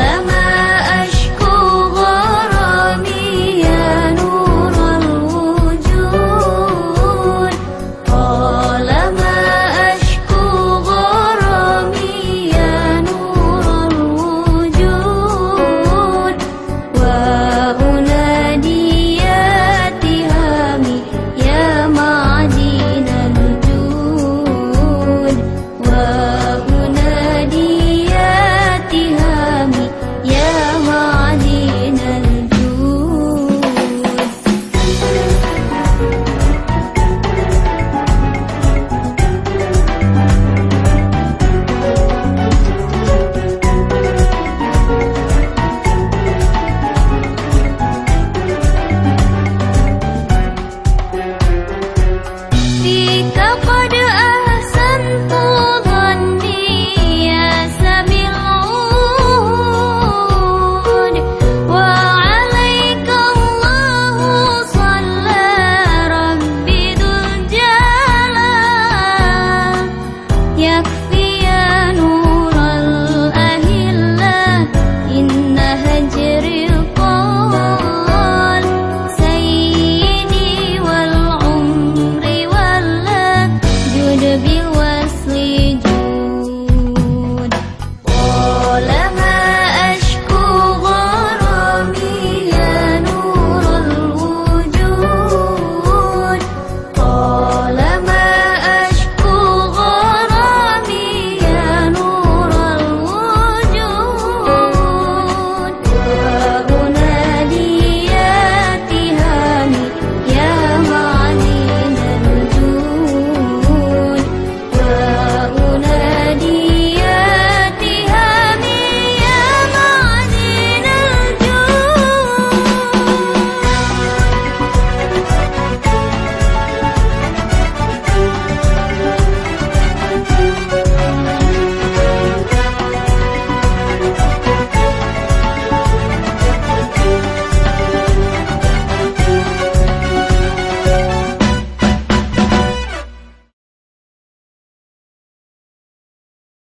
all